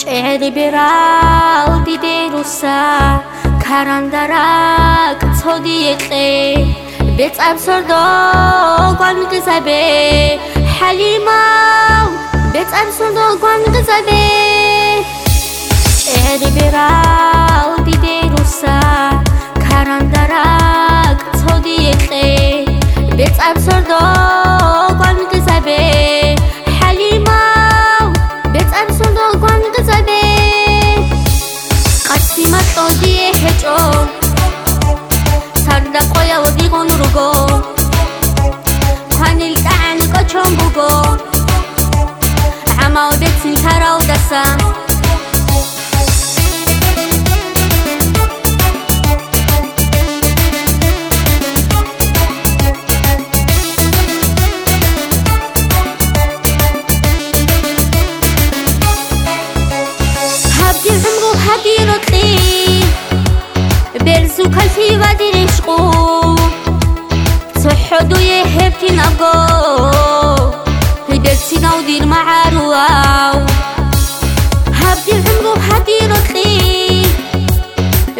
ჭერი ბერალ დიდერუსა ქარანდარა კცოდი ეყე ბეწამსორდო გვამიგზაბე ჰალიმავ ბეწამსორდო გვამიგზაბე ჭერი ბერალ 어디에 해줘 살다 거야 어디고 누르고 관일 따는 거 전부고 아마 어디든 살아오다사 سوكالتي ودير شقو تحدو يهبتي نقو هدرتي نودير معارواو هبدي عمرو بهدي رطلي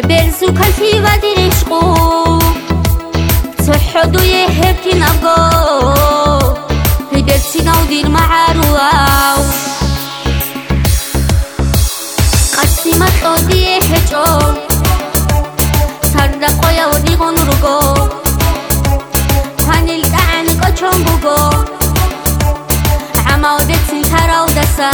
بين سوكالتي ودير شقو تحدو يهبتي نقو هدرتي نودير معارواو ჩუბო ამავდეც თარავდასა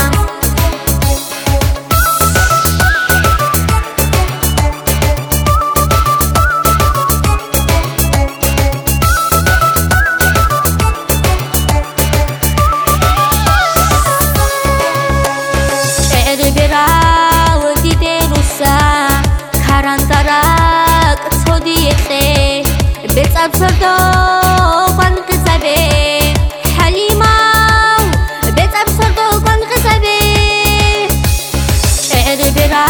ცოდიეთ მე წაწერდო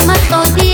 しまっと